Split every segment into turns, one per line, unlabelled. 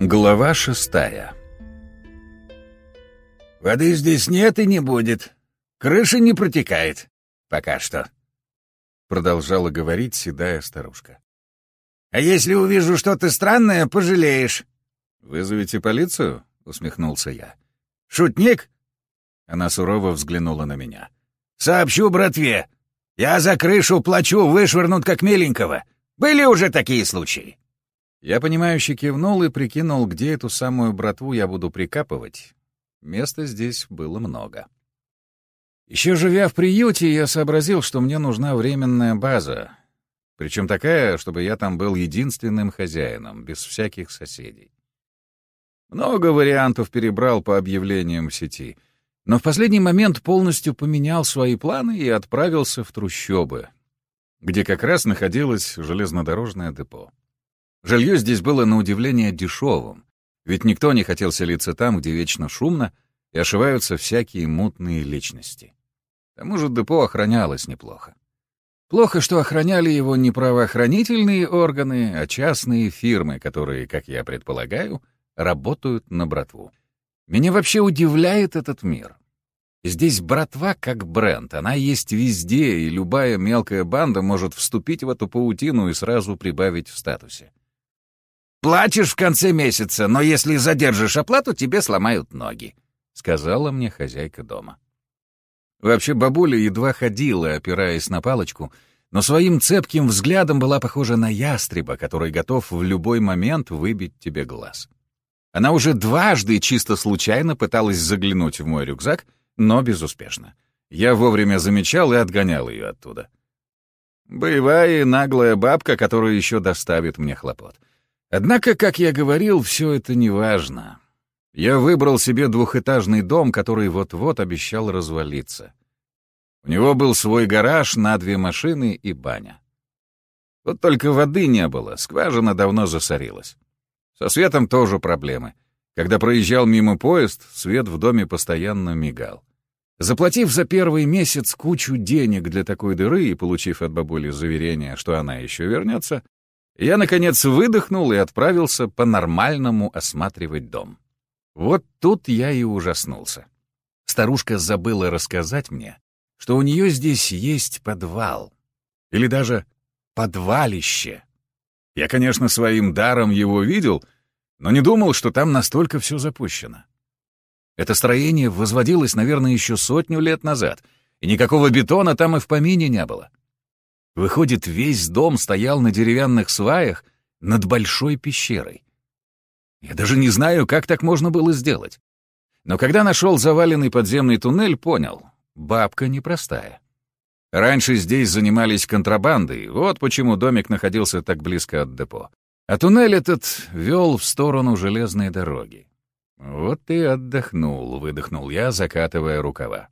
Глава шестая
«Воды здесь нет и не будет. Крыша не протекает. Пока что», — продолжала говорить седая старушка. «А если увижу что-то странное, пожалеешь».
«Вызовите полицию?» — усмехнулся я.
«Шутник?»
Она сурово взглянула на меня.
«Сообщу братве. Я за крышу плачу, вышвырнут как миленького. Были уже такие случаи».
Я понимающе кивнул и прикинул, где эту самую братву я буду прикапывать. Места здесь было много. Еще живя в приюте, я сообразил, что мне нужна временная база. Причем такая, чтобы я там был единственным хозяином, без всяких соседей. Много вариантов перебрал по объявлениям в сети, но в последний момент полностью поменял свои планы и отправился в трущобы, где как раз находилось железнодорожное депо. Жилье здесь было на удивление дешевым, ведь никто не хотел селиться там, где вечно шумно и ошиваются всякие мутные личности. К тому же депо охранялось неплохо. Плохо, что охраняли его не правоохранительные органы, а частные фирмы, которые, как я предполагаю, работают на братву. Меня вообще удивляет этот мир. Здесь братва как бренд, она есть везде, и любая мелкая банда может вступить в эту паутину и сразу прибавить в статусе.
Платишь в конце месяца, но если задержишь оплату, тебе сломают ноги», —
сказала мне хозяйка дома. Вообще бабуля едва ходила, опираясь на палочку, но своим цепким взглядом была похожа на ястреба, который готов в любой момент выбить тебе глаз. Она уже дважды чисто случайно пыталась заглянуть в мой рюкзак, но безуспешно. Я вовремя замечал и отгонял ее оттуда. Боевая и наглая бабка, которая еще доставит мне хлопот. Однако, как я говорил, все это не важно. Я выбрал себе двухэтажный дом, который вот-вот обещал развалиться. У него был свой гараж на две машины и баня. Вот только воды не было, скважина давно засорилась. Со светом тоже проблемы. Когда проезжал мимо поезд, свет в доме постоянно мигал. Заплатив за первый месяц кучу денег для такой дыры и получив от бабули заверение, что она еще вернется, я, наконец, выдохнул и отправился по-нормальному осматривать дом. Вот тут я и ужаснулся. Старушка забыла рассказать мне, что у нее здесь есть подвал. Или даже подвалище. Я, конечно, своим даром его видел, но не думал, что там настолько все запущено. Это строение возводилось, наверное, еще сотню лет назад, и никакого бетона там и в помине не было. Выходит, весь дом стоял на деревянных сваях над большой пещерой. Я даже не знаю, как так можно было сделать. Но когда нашел заваленный подземный туннель, понял — бабка непростая. Раньше здесь занимались контрабандой, вот почему домик находился так близко от депо. А туннель этот вел в сторону железной дороги. Вот и отдохнул, выдохнул я, закатывая рукава.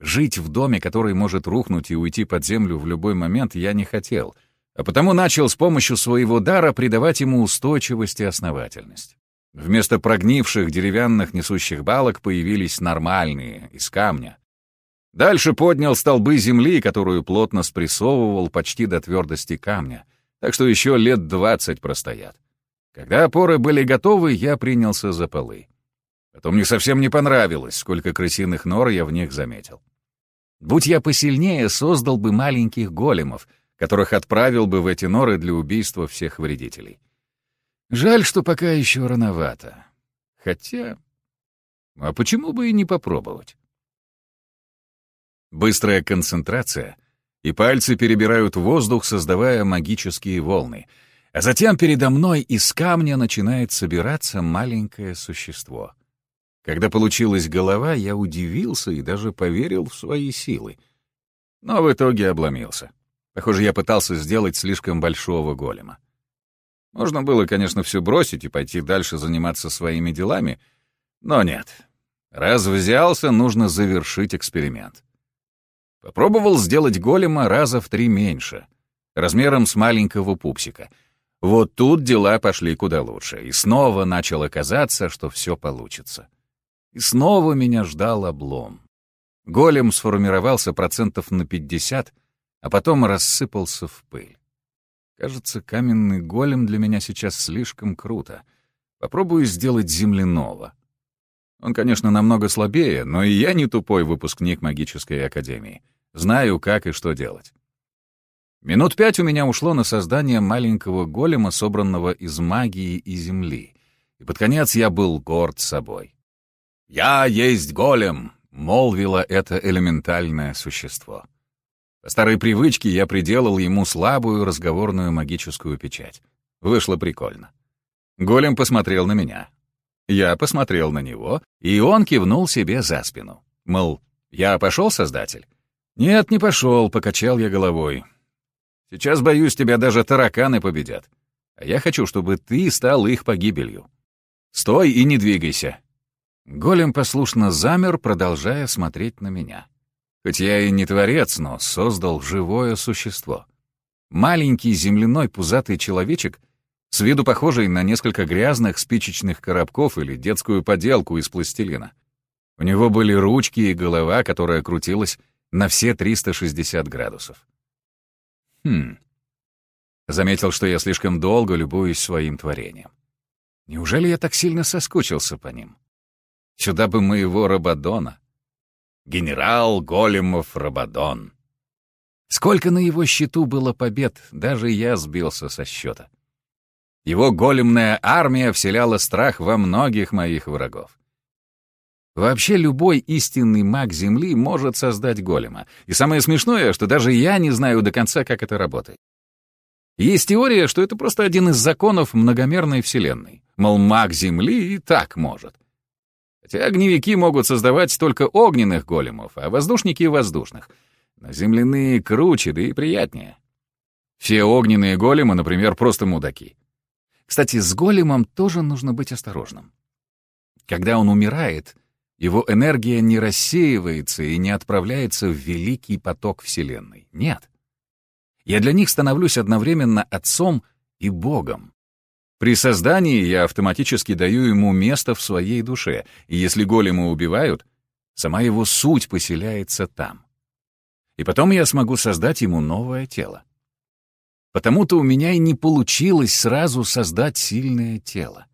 Жить в доме, который может рухнуть и уйти под землю в любой момент, я не хотел, а потому начал с помощью своего дара придавать ему устойчивость и основательность. Вместо прогнивших деревянных несущих балок появились нормальные, из камня. Дальше поднял столбы земли, которую плотно спрессовывал почти до твердости камня, так что еще лет двадцать простоят. Когда опоры были готовы, я принялся за полы. Потом мне совсем не понравилось, сколько крысиных нор я в них заметил. Будь я посильнее, создал бы маленьких големов, которых отправил бы в эти норы для убийства всех вредителей. Жаль, что пока еще рановато. Хотя... А почему бы и не попробовать? Быстрая концентрация, и пальцы перебирают воздух, создавая магические волны. А затем передо мной из камня начинает собираться маленькое существо — когда получилась голова, я удивился и даже поверил в свои силы. Но в итоге обломился. Похоже, я пытался сделать слишком большого голема. Можно было, конечно, все бросить и пойти дальше заниматься своими делами, но нет. Раз взялся, нужно завершить эксперимент. Попробовал сделать голема раза в три меньше, размером с маленького пупсика. Вот тут дела пошли куда лучше, и снова начало казаться, что все получится. И снова меня ждал облом. Голем сформировался процентов на 50, а потом рассыпался в пыль. Кажется, каменный голем для меня сейчас слишком круто. Попробую сделать земляного. Он, конечно, намного слабее, но и я не тупой выпускник магической академии. Знаю, как и что делать. Минут пять у меня ушло на создание маленького голема, собранного из магии и земли. И под конец я был горд собой. «Я есть голем!» — молвило это элементальное существо. По старой привычке я приделал ему слабую разговорную магическую печать. Вышло прикольно. Голем посмотрел на меня. Я посмотрел на него, и он кивнул себе за спину. Мол, я пошел, создатель? Нет, не пошел, покачал я головой. Сейчас, боюсь, тебя даже тараканы победят. А я хочу, чтобы ты стал их погибелью. Стой и не двигайся. Голем послушно замер, продолжая смотреть на меня. Хоть я и не творец, но создал живое существо. Маленький земляной пузатый человечек, с виду похожий на несколько грязных спичечных коробков или детскую поделку из пластилина. У него были ручки и голова, которая крутилась на все 360 градусов. Хм. Заметил, что я слишком долго любуюсь своим творением. Неужели я так сильно соскучился по ним? Сюда бы моего Рабадона. Генерал Големов Рабадон. Сколько на его счету было побед, даже я сбился со счета. Его големная армия вселяла страх во многих моих врагов. Вообще любой истинный маг Земли может создать голема. И самое смешное, что даже я не знаю до конца, как это работает. Есть теория, что это просто один из законов многомерной Вселенной. Мол, маг Земли и так может. Хотя огневики могут создавать только огненных големов, а воздушники — воздушных. Но земляные круче, да и приятнее. Все огненные големы, например, просто мудаки. Кстати, с големом тоже нужно быть осторожным. Когда он умирает, его энергия не рассеивается и не отправляется в великий поток Вселенной. Нет. Я для них становлюсь одновременно отцом и Богом. При создании я автоматически даю ему место в своей душе, и если голема убивают, сама его суть поселяется там. И потом я смогу создать ему новое тело. Потому-то у меня и не получилось сразу создать сильное тело.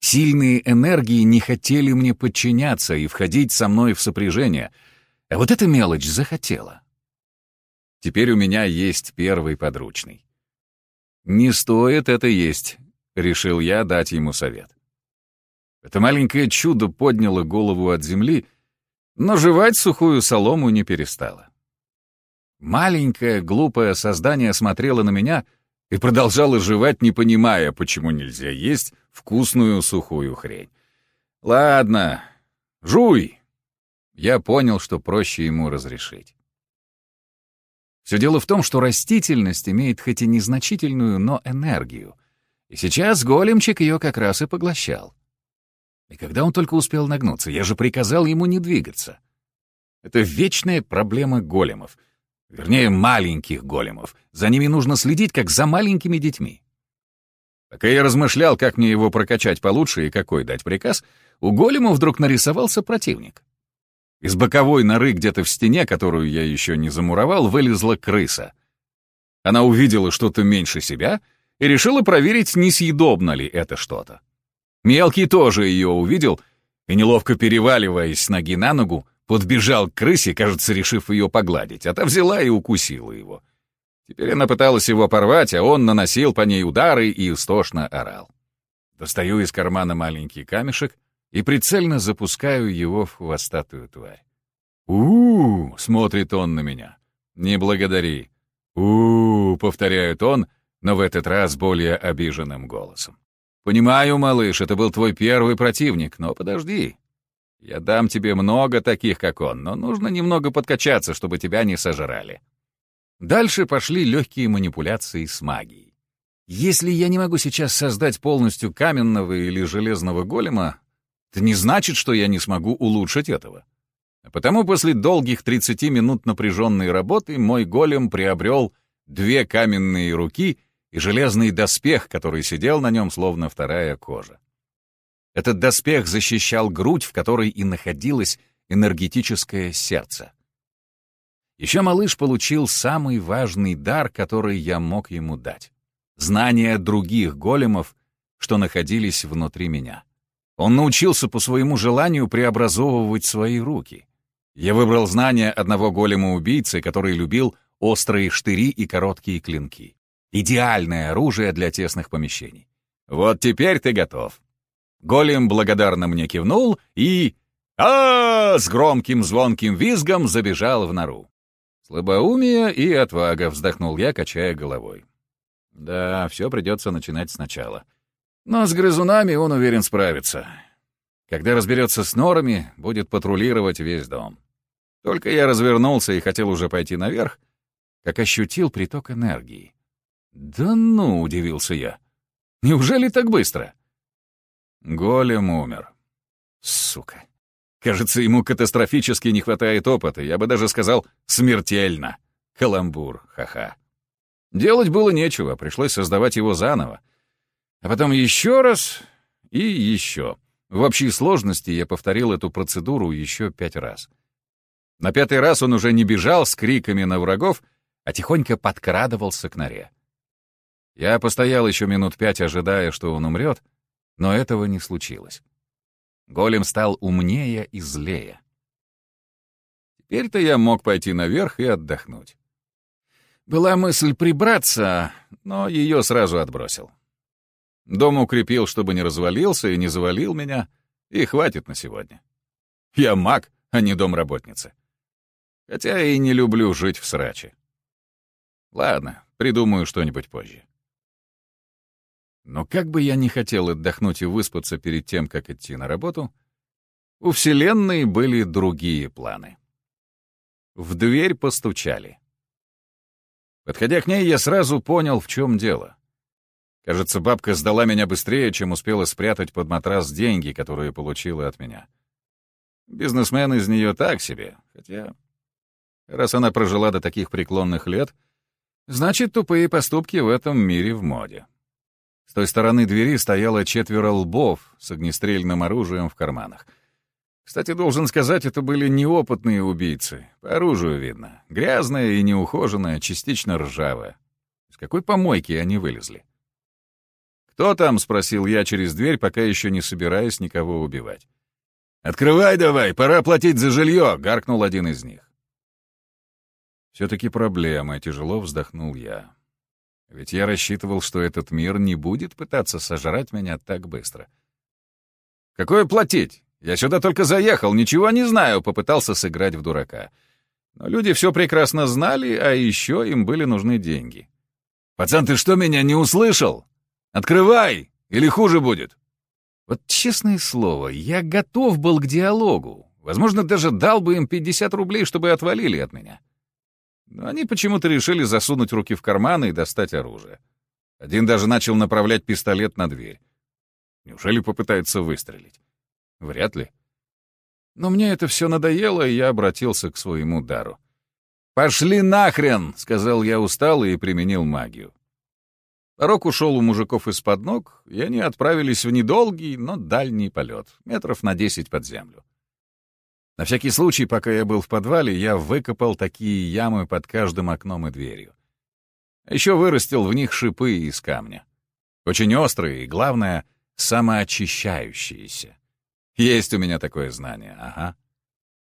Сильные энергии не хотели мне подчиняться и входить со мной в сопряжение, а вот эта мелочь захотела. Теперь у меня есть первый подручный. Не стоит это есть, решил я дать ему совет. Это маленькое чудо подняло голову от земли, но жевать сухую солому не перестало. Маленькое глупое создание смотрело на меня и продолжало жевать, не понимая, почему нельзя есть вкусную сухую хрень. «Ладно, жуй!» Я понял, что проще ему разрешить. Все дело в том, что растительность имеет хоть и незначительную, но энергию. И сейчас големчик ее как раз и поглощал. И когда он только успел нагнуться, я же приказал ему не двигаться. Это вечная проблема големов. Вернее, маленьких големов. За ними нужно следить, как за маленькими детьми. Пока я размышлял, как мне его прокачать получше и какой дать приказ, у голема вдруг нарисовался противник. Из боковой норы где-то в стене, которую я еще не замуровал, вылезла крыса. Она увидела что-то меньше себя и решила проверить, не съедобно ли это что-то. Мелкий тоже ее увидел и, неловко переваливаясь с ноги на ногу, подбежал к крысе, кажется, решив ее погладить, а та взяла и укусила его. Теперь она пыталась его порвать, а он наносил по ней удары и истошно орал. Достаю из кармана маленький камешек и прицельно запускаю его в хвостатую тварь. у, -у, -у смотрит он на меня. «Не благодари». у, -у повторяет он, но в этот раз более обиженным голосом. «Понимаю, малыш, это был твой первый противник, но подожди. Я дам тебе много таких, как он, но нужно немного подкачаться, чтобы тебя не сожрали». Дальше пошли легкие манипуляции с магией. Если я не могу сейчас создать полностью каменного или железного голема, это не значит, что я не смогу улучшить этого. А потому после долгих 30 минут напряженной работы мой голем приобрел две каменные руки и железный доспех, который сидел на нем словно вторая кожа. Этот доспех защищал грудь, в которой и находилось энергетическое сердце. Еще малыш получил самый важный дар, который я мог ему дать. Знание других големов что находились внутри меня. Он научился по своему желанию преобразовывать свои руки. Я выбрал знания одного голема-убийцы, который любил острые штыри и короткие клинки. Идеальное оружие для тесных помещений. Вот теперь ты готов. Голем благодарно мне кивнул и... а, с громким звонким визгом забежал в нору. Слабоумие и отвага, вздохнул я, качая головой. Да, все придется начинать сначала. Но с грызунами он уверен справится. Когда разберется с норами, будет патрулировать весь дом. Только я развернулся и хотел уже пойти наверх, как ощутил приток энергии. «Да ну!» — удивился я. «Неужели так быстро?» Голем умер. Сука. Кажется, ему катастрофически не хватает опыта, я бы даже сказал «смертельно». Каламбур, ха-ха. Делать было нечего, пришлось создавать его заново. А потом еще раз и еще. В общей сложности я повторил эту процедуру еще пять раз. На пятый раз он уже не бежал с криками на врагов, а тихонько подкрадывался к норе. Я постоял еще минут пять, ожидая, что он умрет, но этого не случилось. Голем стал умнее и злее. Теперь-то я мог пойти наверх и отдохнуть. Была мысль прибраться, но ее сразу отбросил. Дом укрепил, чтобы не развалился и не завалил меня, и хватит на сегодня. Я маг, а не домработница. Хотя и не люблю жить в сраче. Ладно, придумаю что-нибудь позже. Но как бы я ни хотел отдохнуть и выспаться перед тем, как идти на работу, у Вселенной были другие планы. В дверь постучали. Подходя к ней, я сразу понял, в чем дело. Кажется, бабка сдала меня быстрее, чем успела спрятать под матрас деньги, которые получила от меня. Бизнесмен из нее так себе, хотя... Раз она прожила до таких преклонных лет, значит, тупые поступки в этом мире в моде. С той стороны двери стояло четверо лбов с огнестрельным оружием в карманах. Кстати, должен сказать, это были неопытные убийцы. По оружию видно. Грязная и неухоженная, частично ржавая. С какой помойки они вылезли? «Кто там?» — спросил я через дверь, пока еще не собираясь никого убивать. «Открывай давай, пора платить за жилье!» — гаркнул один из них. «Все-таки проблема», — тяжело вздохнул я. «Ведь я рассчитывал, что этот мир не будет пытаться сожрать меня так быстро». «Какое платить? Я сюда только заехал, ничего не знаю», — попытался сыграть в дурака. Но люди все прекрасно знали, а еще им были нужны деньги. «Пацан, ты что, меня не услышал? Открывай, или хуже будет!» Вот честное слово, я готов был к диалогу. Возможно, даже дал бы им 50 рублей, чтобы отвалили от меня. Но они почему-то решили засунуть руки в карманы и достать оружие. Один даже начал направлять пистолет на дверь. Неужели попытается выстрелить? Вряд ли. Но мне это все надоело, и я обратился к своему дару. «Пошли нахрен!» — сказал я устало и применил магию. Рок ушел у мужиков из-под ног, и они отправились в недолгий, но дальний полет, метров на десять под землю. На всякий случай, пока я был в подвале, я выкопал такие ямы под каждым окном и дверью. Еще вырастил в них шипы из камня. Очень острые и, главное, самоочищающиеся. Есть у меня такое знание, ага.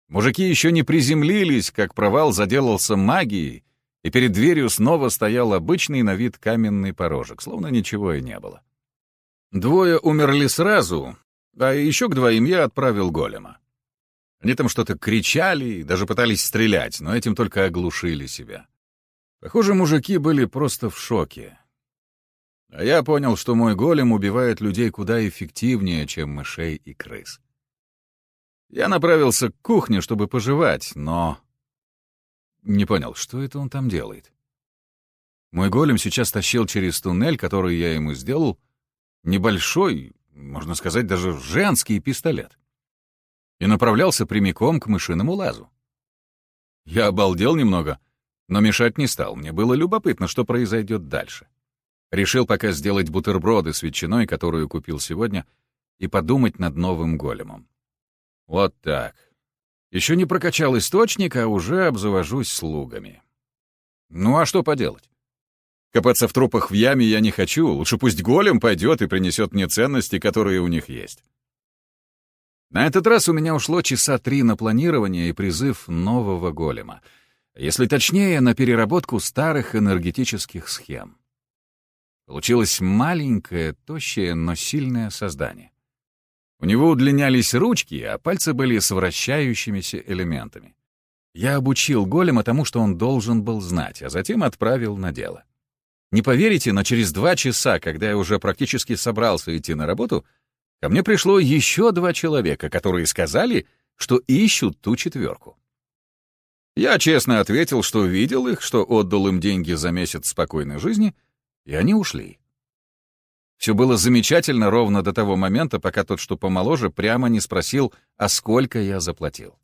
Мужики еще не приземлились, как провал заделался магией, и перед дверью снова стоял обычный на вид каменный порожек, словно ничего и не было. Двое умерли сразу, а еще к двоим я отправил голема. Они там что-то кричали и даже пытались стрелять, но этим только оглушили себя. Похоже, мужики были просто в шоке. А я понял, что мой голем убивает людей куда эффективнее, чем мышей и крыс. Я направился к кухне, чтобы пожевать, но... Не понял, что это он там делает. Мой голем сейчас тащил через туннель, который я ему сделал, небольшой, можно сказать, даже женский пистолет, и направлялся прямиком к мышиному лазу. Я обалдел немного, но мешать не стал, мне было любопытно, что произойдет дальше. Решил пока сделать бутерброды с ветчиной, которую купил сегодня, и подумать над новым големом. Вот так. Еще не прокачал источник, а уже обзавожусь слугами. Ну а что поделать? Копаться в трупах в яме я не хочу, лучше пусть голем пойдет и принесет мне ценности, которые у них есть. На этот раз у меня ушло часа три на планирование и призыв нового голема. Если точнее, на переработку старых энергетических схем. Получилось маленькое, тощее, но сильное создание. У него удлинялись ручки, а пальцы были с вращающимися элементами. Я обучил голема тому, что он должен был знать, а затем отправил на дело. Не поверите, но через два часа, когда я уже практически собрался идти на работу, ко мне пришло еще два человека, которые сказали, что ищут ту четверку. Я честно ответил, что видел их, что отдал им деньги за месяц спокойной жизни, и они ушли. Все было замечательно ровно до того момента, пока тот, что помоложе, прямо не спросил, а сколько я заплатил.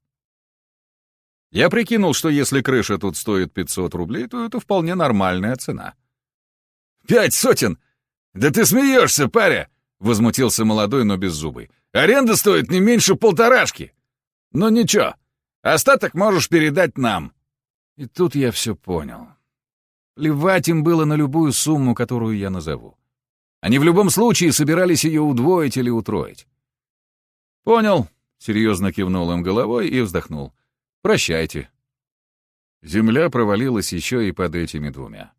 Я прикинул, что если крыша тут стоит 500 рублей, то это вполне нормальная цена.
«Пять сотен? Да ты смеешься, паря!» — возмутился молодой, но беззубый. «Аренда стоит не меньше полторашки. Ну ничего, остаток можешь передать нам».
И тут я все понял. Плевать им было на любую сумму, которую я назову. Они в любом случае собирались ее удвоить или утроить. «Понял», — серьезно кивнул им головой и вздохнул. «Прощайте». Земля провалилась еще и под этими двумя.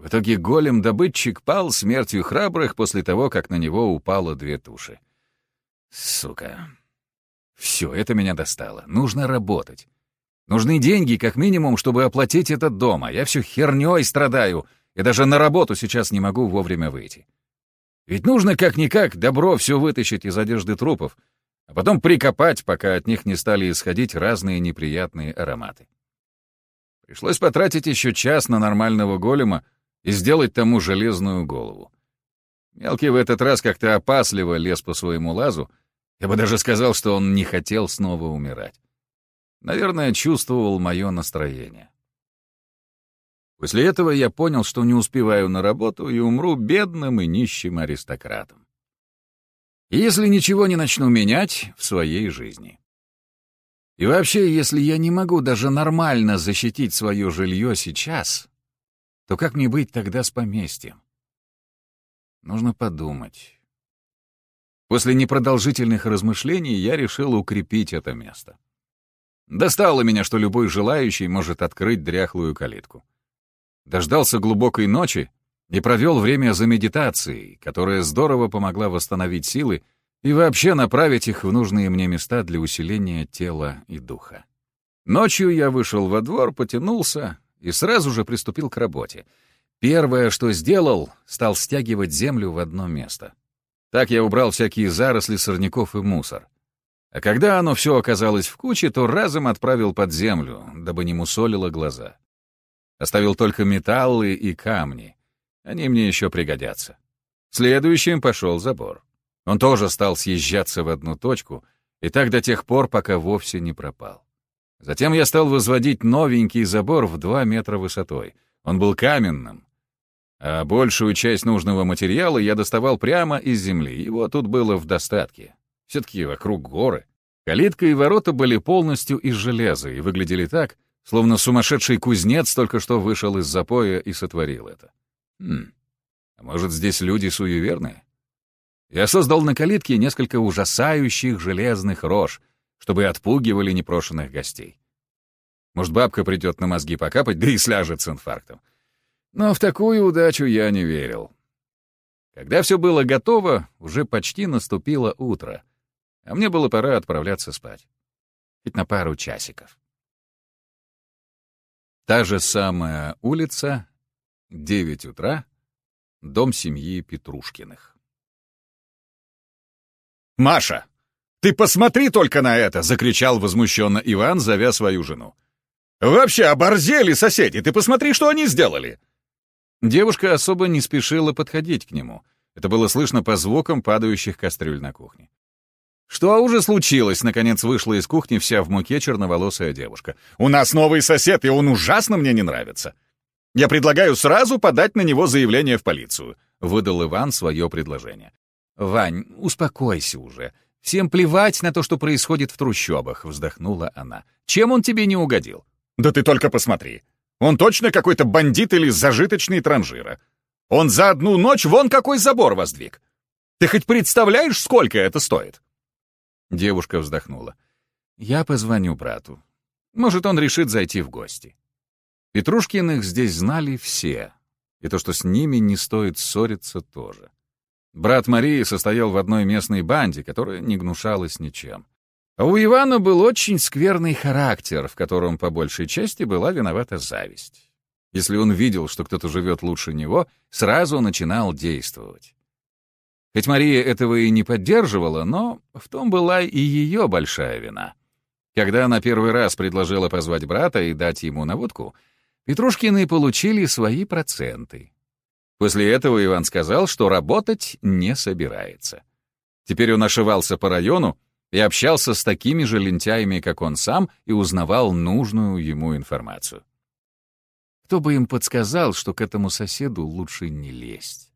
В итоге голем-добытчик пал смертью храбрых после того, как на него упало две туши. Сука. Все, это меня достало. Нужно работать. Нужны деньги, как минимум, чтобы оплатить этот дом, а я все херней страдаю, и даже на работу сейчас не могу вовремя выйти. Ведь нужно как-никак добро все вытащить из одежды трупов, а потом прикопать, пока от них не стали исходить разные неприятные ароматы. Пришлось потратить еще час на нормального голема, и сделать тому железную голову. Мелкий в этот раз как-то опасливо лез по своему лазу, я бы даже сказал, что он не хотел снова умирать. Наверное, чувствовал мое настроение. После этого я понял, что не успеваю на работу и умру бедным и нищим аристократом. Если ничего не начну менять в своей жизни. И вообще, если я не могу даже нормально защитить свое жилье сейчас, то как мне быть тогда с поместьем? Нужно подумать. После непродолжительных размышлений я решил укрепить это место. Достало меня, что любой желающий может открыть дряхлую калитку. Дождался глубокой ночи и провел время за медитацией, которая здорово помогла восстановить силы и вообще направить их в нужные мне места для усиления тела и духа. Ночью я вышел во двор, потянулся, и сразу же приступил к работе. Первое, что сделал, стал стягивать землю в одно место. Так я убрал всякие заросли сорняков и мусор. А когда оно все оказалось в куче, то разом отправил под землю, дабы не мусолило глаза. Оставил только металлы и камни. Они мне еще пригодятся. Следующим пошел забор. Он тоже стал съезжаться в одну точку, и так до тех пор, пока вовсе не пропал. Затем я стал возводить новенький забор в 2 метра высотой. Он был каменным, а большую часть нужного материала я доставал прямо из земли. Его тут было в достатке. Все-таки вокруг горы. Калитка и ворота были полностью из железа и выглядели так, словно сумасшедший кузнец только что вышел из запоя и сотворил это. Хм, а может, здесь люди суеверные? Я создал на калитке несколько ужасающих железных рож, чтобы отпугивали непрошенных гостей. Может, бабка придет на мозги покапать, да и сляжет с инфарктом. Но в такую удачу я не верил. Когда все было готово, уже почти наступило утро, а мне было пора отправляться спать. Хоть на пару часиков. Та же самая улица, 9 утра, дом семьи Петрушкиных.
«Маша!» «Ты посмотри только на это!» — закричал возмущенно Иван, зовя свою жену. «Вообще оборзели соседи! Ты посмотри, что они сделали!»
Девушка особо не спешила подходить к нему. Это было слышно по звукам падающих кастрюль на кухне. «Что уже случилось?» — наконец вышла из кухни вся в муке черноволосая девушка.
«У нас новый сосед, и он ужасно мне не нравится. Я предлагаю сразу подать на него заявление в полицию», — выдал Иван свое предложение.
«Вань, успокойся уже. «Всем плевать на то, что происходит в трущобах», — вздохнула она. «Чем он тебе не угодил?»
«Да ты только посмотри.
Он точно какой-то бандит или зажиточный транжира. Он за одну ночь вон какой забор воздвиг. Ты хоть представляешь, сколько это стоит?» Девушка вздохнула. «Я позвоню брату. Может, он решит зайти в гости». Петрушкиных здесь знали все, и то, что с ними не стоит ссориться, тоже. Брат Марии состоял в одной местной банде, которая не гнушалась ничем. А у Ивана был очень скверный характер, в котором по большей части была виновата зависть. Если он видел, что кто-то живет лучше него, сразу начинал действовать. Хоть Мария этого и не поддерживала, но в том была и ее большая вина. Когда она первый раз предложила позвать брата и дать ему наводку, Петрушкины получили свои проценты. После этого Иван сказал, что работать не собирается. Теперь он ошивался по району и общался с такими же лентяями, как он сам, и узнавал нужную ему информацию. Кто бы им подсказал, что к этому соседу лучше не лезть?